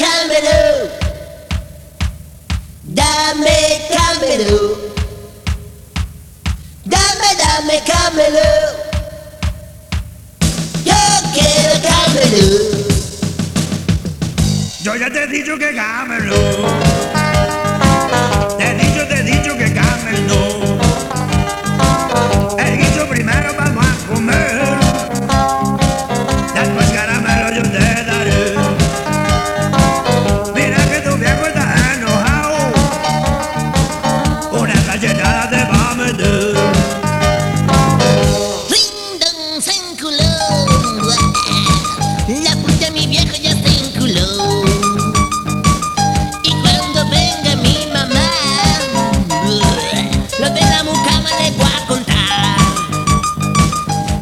cámbelo, dame cámbelo, dame, dame cámbelo, yo quiero cámbelo. Yo ya te he dicho que cámbelo.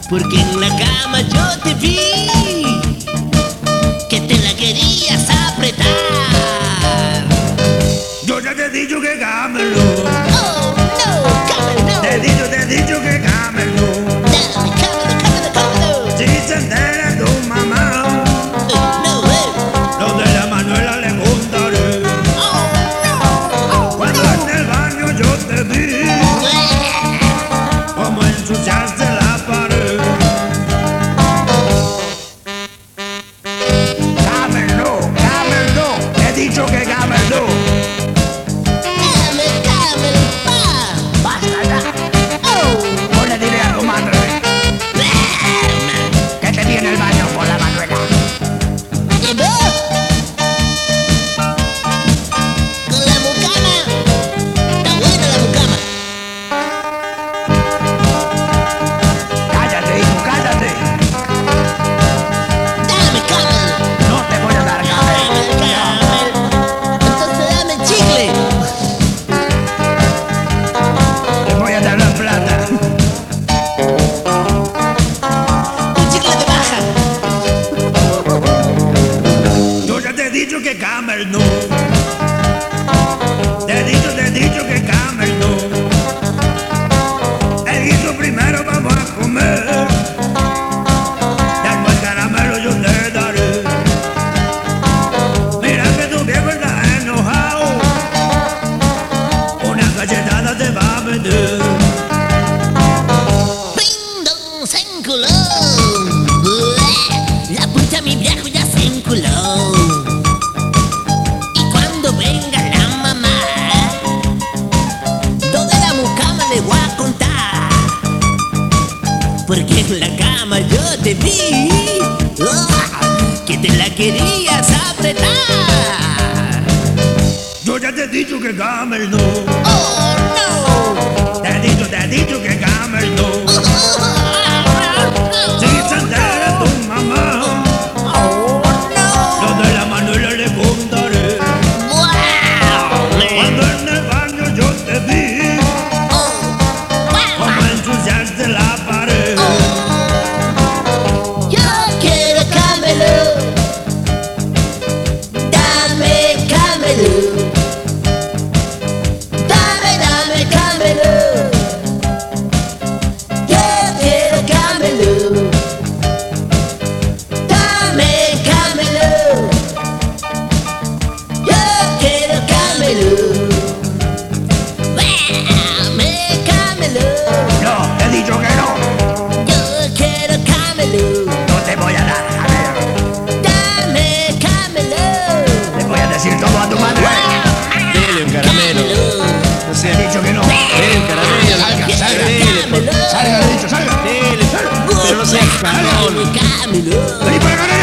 Porque en la cama yo te vi que te la querías apretar. Yo ya te he dicho que cámelo. Malno. porque en la cama yo te vi oh, que te la querías apretar. Yo ya te he dicho que Gamel no. Oh no. Te he dicho, te he dicho que Gamel no. Oh. No sé. He dicho que no. Ven, caramelo. Salga, salga. Dele, salga, he dicho, salga. Dele, salga. Pero no seas cabrón. Vení para acá.